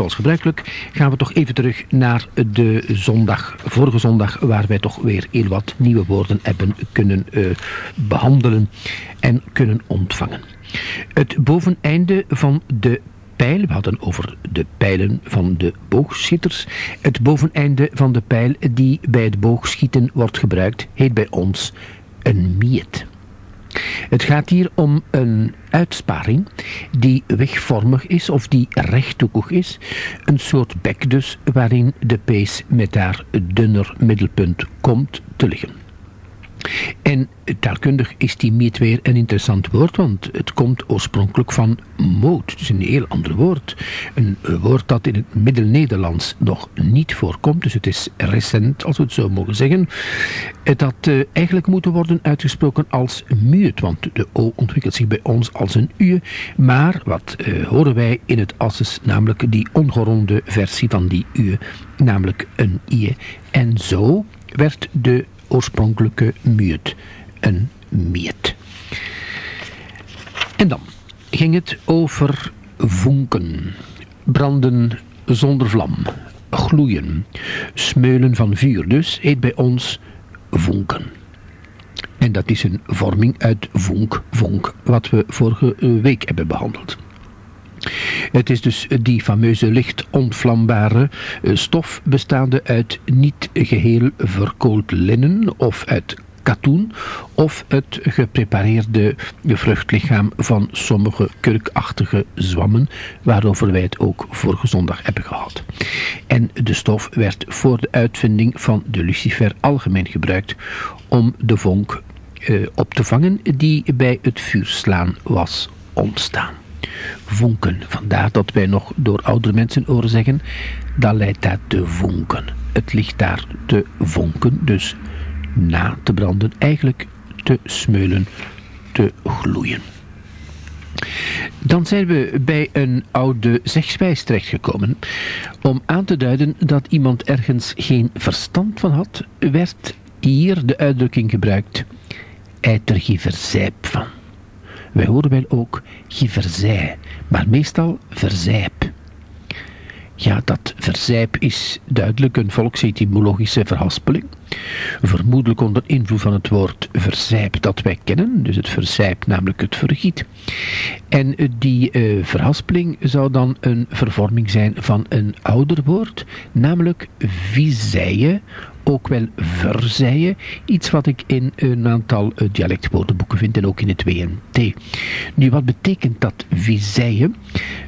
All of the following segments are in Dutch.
zoals gebruikelijk, gaan we toch even terug naar de zondag, vorige zondag, waar wij toch weer heel wat nieuwe woorden hebben kunnen uh, behandelen en kunnen ontvangen. Het boveneinde van de pijl, we hadden over de pijlen van de boogschieters. Het boveneinde van de pijl die bij het boogschieten wordt gebruikt, heet bij ons een miet. Het gaat hier om een uitsparing die wegvormig is of die rechthoekig is. Een soort bek dus waarin de pees met haar dunner middelpunt komt te liggen. En taalkundig is die meet weer een interessant woord, want het komt oorspronkelijk van moot. Dus een heel ander woord. Een woord dat in het Middel-Nederlands nog niet voorkomt, dus het is recent, als we het zo mogen zeggen. Het had uh, eigenlijk moeten worden uitgesproken als muut, want de O ontwikkelt zich bij ons als een U. Maar wat uh, horen wij in het Asses, namelijk die ongeronde versie van die U, namelijk een I. En zo werd de oorspronkelijke muut, een miet. En dan ging het over vonken, branden zonder vlam, gloeien, smeulen van vuur. Dus heet bij ons vonken. En dat is een vorming uit vonk, vonk, wat we vorige week hebben behandeld. Het is dus die fameuze licht ontvlambare eh, stof bestaande uit niet geheel verkoold linnen of uit katoen of het geprepareerde vruchtlichaam van sommige kurkachtige zwammen, waarover wij het ook vorige zondag hebben gehad. En de stof werd voor de uitvinding van de lucifer algemeen gebruikt om de vonk eh, op te vangen die bij het vuurslaan was ontstaan vonken. Vandaar dat wij nog door oudere mensen horen zeggen, dat leidt daar te vonken. Het ligt daar te vonken, dus na te branden, eigenlijk te smeulen, te gloeien. Dan zijn we bij een oude zegswijs terechtgekomen. Om aan te duiden dat iemand ergens geen verstand van had, werd hier de uitdrukking gebruikt: Eiter er geen verzijp van. Wij horen wel ook giverzij, maar meestal verzijp. Ja, dat verzijp is duidelijk een volksetymologische verhaspeling. Vermoedelijk onder invloed van het woord verzijp dat wij kennen, dus het verzijp, namelijk het vergiet. En die uh, verhaspeling zou dan een vervorming zijn van een ouder woord, namelijk viseie ook wel verzeien. Iets wat ik in een aantal uh, dialectwoordenboeken vind en ook in het WNT. Nu, wat betekent dat viseien?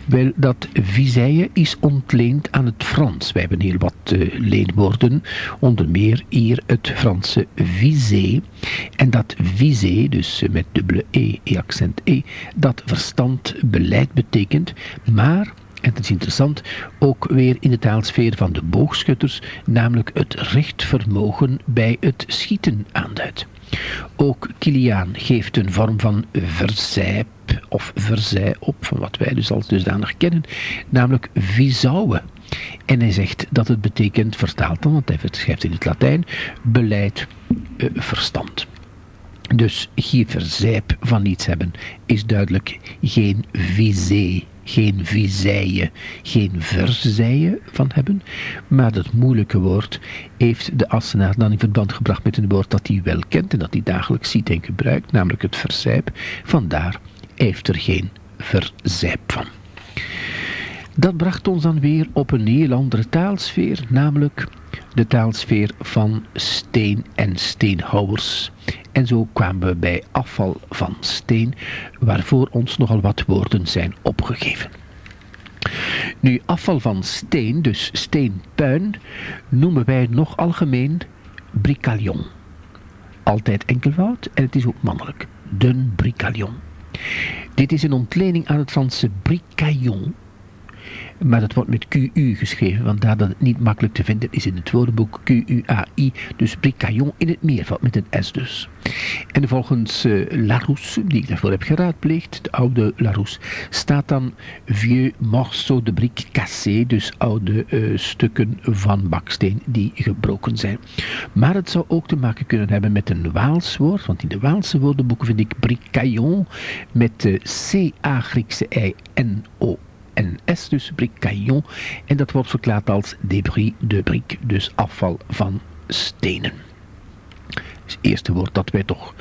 Wel, dat viseien is ontleend aan het Frans. Wij hebben heel wat uh, leenwoorden, onder meer hier het Franse visé. En dat visé, dus met dubbele E, E-accent E, dat verstand, beleid betekent, maar en het is interessant, ook weer in de taalsfeer van de boogschutters, namelijk het rechtvermogen bij het schieten aanduidt. Ook Kiliaan geeft een vorm van verzijp of verzij op, van wat wij dus als dusdanig kennen, namelijk visauwe. En hij zegt dat het betekent, vertaald dan, want hij schrijft in het Latijn, beleid, eh, verstand. Dus geen verzijp van iets hebben is duidelijk geen visé geen viseien, geen verzeien van hebben, maar dat moeilijke woord heeft de Assenaar dan in verband gebracht met een woord dat hij wel kent en dat hij dagelijks ziet en gebruikt, namelijk het verzijp. Vandaar heeft er geen verzijp van. Dat bracht ons dan weer op een heel andere taalsfeer, namelijk de taalsfeer van steen en steenhouwers. En zo kwamen we bij afval van steen, waarvoor ons nogal wat woorden zijn opgegeven. Nu, afval van steen, dus steenpuin, noemen wij nog algemeen bricalion. Altijd enkelvoud en het is ook mannelijk. Den bricalion. Dit is een ontlening aan het Franse bricaillon, maar dat wordt met QU geschreven, want daar dat het niet makkelijk te vinden is in het woordenboek QUAI, dus bricaillon in het meervoud met een S dus. En volgens uh, Larousse, die ik daarvoor heb geraadpleegd, de oude Larousse, staat dan vieux morceau de brique cassé, dus oude uh, stukken van baksteen die gebroken zijn. Maar het zou ook te maken kunnen hebben met een Waals woord, want in de Waalse woordenboeken vind ik bricaillon met de C-A Griekse I N O en S, dus bricaillon. En dat wordt verklaard als débris de brique, dus afval van stenen. Het eerste woord dat wij toch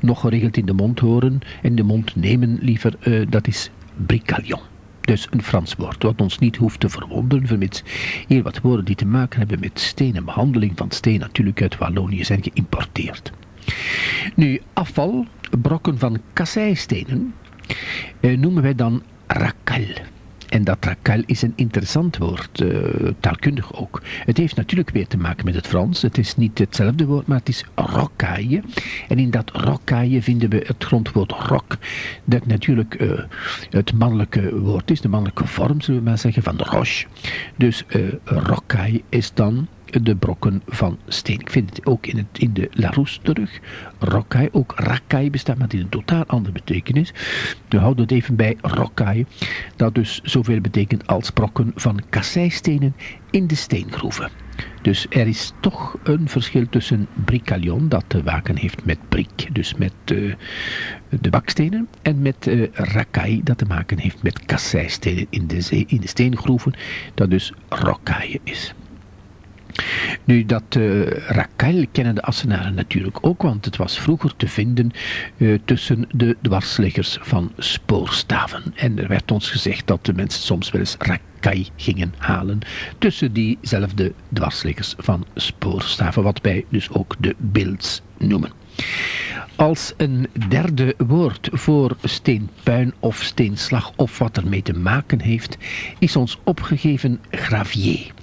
nog geregeld in de mond horen, en de mond nemen liever, uh, dat is bricaillon. Dus een Frans woord, wat ons niet hoeft te verwonderen, vermits hier wat woorden die te maken hebben met steen en behandeling van steen natuurlijk uit Wallonië zijn geïmporteerd. Nu, afval, brokken van kasseistenen, eh, noemen wij dan rakal. En dat rakal is een interessant woord, uh, taalkundig ook. Het heeft natuurlijk weer te maken met het Frans. Het is niet hetzelfde woord, maar het is rocaille. En in dat rocaille vinden we het grondwoord rok, dat natuurlijk uh, het mannelijke woord is, de mannelijke vorm, zullen we maar zeggen, van de roche. Dus uh, rocaille is dan de brokken van steen. Ik vind het ook in, het, in de Larousse terug. Rokai, ook rakai bestaat, maar in een totaal andere betekenis. We houden het even bij rokai, dat dus zoveel betekent als brokken van kasseistenen in de steengroeven. Dus er is toch een verschil tussen bricalion, dat te maken heeft met brik, dus met uh, de bakstenen, en met uh, rakai, dat te maken heeft met kasseistenen in de, in de steengroeven, dat dus rokai is. Nu, dat uh, Raquel kennen de Assenaren natuurlijk ook, want het was vroeger te vinden uh, tussen de dwarsliggers van spoorstaven. En er werd ons gezegd dat de mensen soms wel eens Rakai gingen halen tussen diezelfde dwarsliggers van spoorstaven, wat wij dus ook de beelds noemen. Als een derde woord voor steenpuin of steenslag of wat ermee te maken heeft, is ons opgegeven gravier.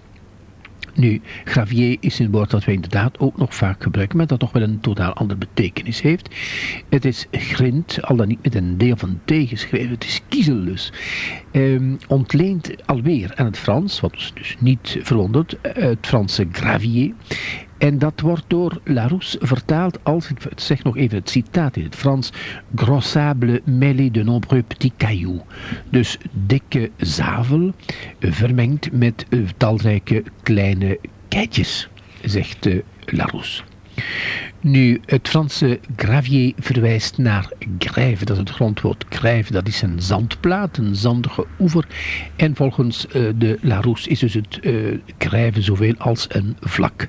Nu, gravier is een woord dat wij inderdaad ook nog vaak gebruiken, maar dat toch wel een totaal andere betekenis heeft. Het is grind, al dan niet met een D of een T geschreven, het is kiezel dus. Um, ontleend alweer aan het Frans, wat ons dus niet verwondert, het Franse gravier. En dat wordt door Larousse vertaald als, ik zeg nog even het citaat in het Frans, gros sable mêlé de nombreux petits cailloux. Dus dikke zavel vermengd met uh, talrijke kleine keitjes, zegt uh, Larousse. Nu, het Franse gravier verwijst naar grève, dat is het grondwoord grève, dat is een zandplaat, een zandige oever. En volgens uh, de Larousse is dus het uh, zoveel als een vlak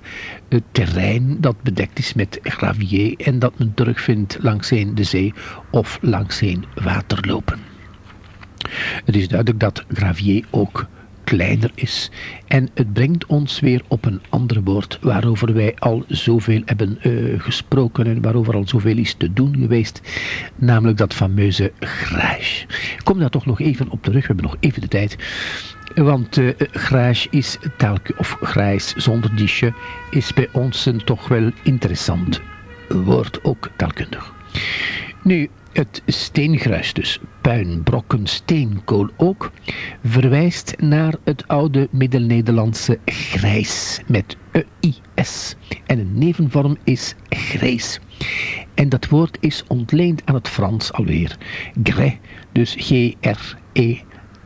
terrein dat bedekt is met gravier en dat men terugvindt langs de zee of langs waterlopen. Het is duidelijk dat gravier ook kleiner is. En het brengt ons weer op een ander woord waarover wij al zoveel hebben uh, gesproken en waarover al zoveel is te doen geweest, namelijk dat fameuze grijs. Kom daar toch nog even op terug, we hebben nog even de tijd. Want uh, grijs is telke, of grijs zonder disje, is bij ons een toch wel interessant woord, ook taalkundig. Nu, het steengruis dus, puin, brokken, steenkool ook, verwijst naar het oude Middel-Nederlandse grijs met E-I-S. En een nevenvorm is grijs. En dat woord is ontleend aan het Frans alweer. Grès, dus G-R-E,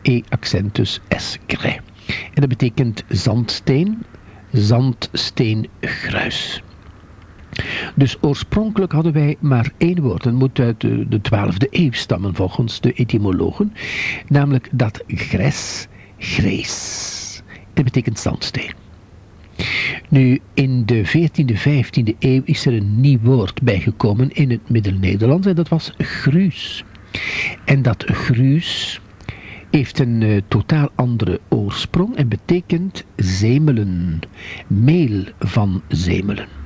E-accent dus S, grès. En dat betekent zandsteen, zandsteengruis. Dus oorspronkelijk hadden wij maar één woord. Het moet uit de, de 12e eeuw stammen volgens de etymologen. Namelijk dat gres, grees. Dat betekent zandsteen. Nu, in de 14e, 15e eeuw is er een nieuw woord bijgekomen in het Middel-Nederlands en dat was gruus. En dat gruus heeft een uh, totaal andere oorsprong en betekent zemelen, meel van zemelen.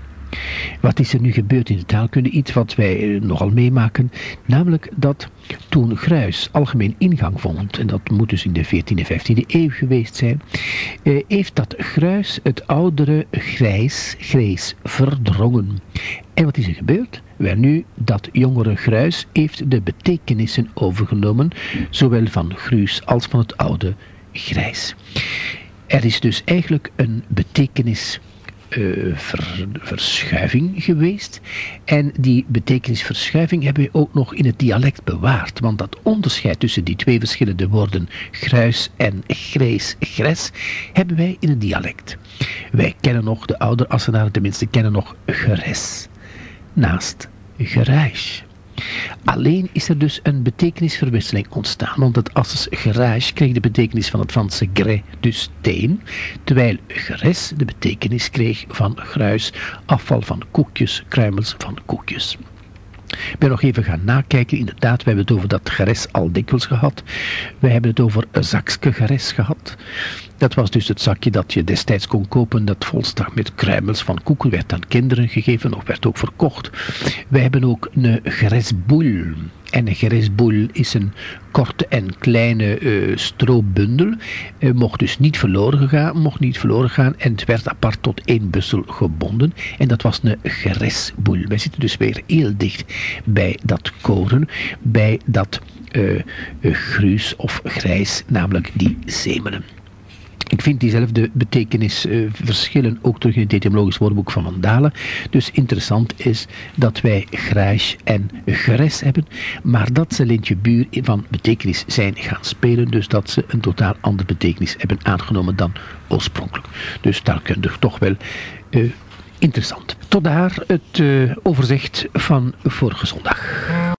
Wat is er nu gebeurd in de taalkunde? Iets wat wij nogal meemaken, namelijk dat toen gruis algemeen ingang vond, en dat moet dus in de 14e en 15e eeuw geweest zijn, eh, heeft dat gruis het oudere grijs, grijs verdrongen. En wat is er gebeurd? Wel nu, dat jongere gruis heeft de betekenissen overgenomen, zowel van gruis als van het oude grijs. Er is dus eigenlijk een betekenis ver, verschuiving geweest. En die betekenisverschuiving hebben we ook nog in het dialect bewaard. Want dat onderscheid tussen die twee verschillende woorden, gruis en grijs, gres, hebben wij in het dialect. Wij kennen nog, de oude Assenaren tenminste, kennen nog geres. Naast geruis. Alleen is er dus een betekenisverwisseling ontstaan, het asses garage kreeg de betekenis van het Franse grès, dus steen, terwijl gres de betekenis kreeg van gruis, afval van koekjes, kruimels van koekjes. Ik ben nog even gaan nakijken. Inderdaad, we hebben het over dat geres al dikwijls gehad. We hebben het over een geres gehad. Dat was dus het zakje dat je destijds kon kopen, dat volstak met kruimels van koeken, werd aan kinderen gegeven of werd ook verkocht. We hebben ook een geresboel. En een geresboel is een korte en kleine uh, stroobundel. Uh, mocht dus niet verloren gaan, mocht niet verloren gaan en het werd apart tot één bussel gebonden. En dat was een geresboel. Wij zitten dus weer heel dicht bij dat koren, bij dat uh, gruis of grijs, namelijk die zemelen. Ik vind diezelfde betekenisverschillen ook terug in het etymologisch woordenboek van Vandalen. Dus interessant is dat wij grijs en gres hebben, maar dat ze lintje buur van betekenis zijn gaan spelen, dus dat ze een totaal andere betekenis hebben aangenomen dan oorspronkelijk. Dus daar kun je toch wel uh, interessant. Tot daar het uh, overzicht van vorige zondag.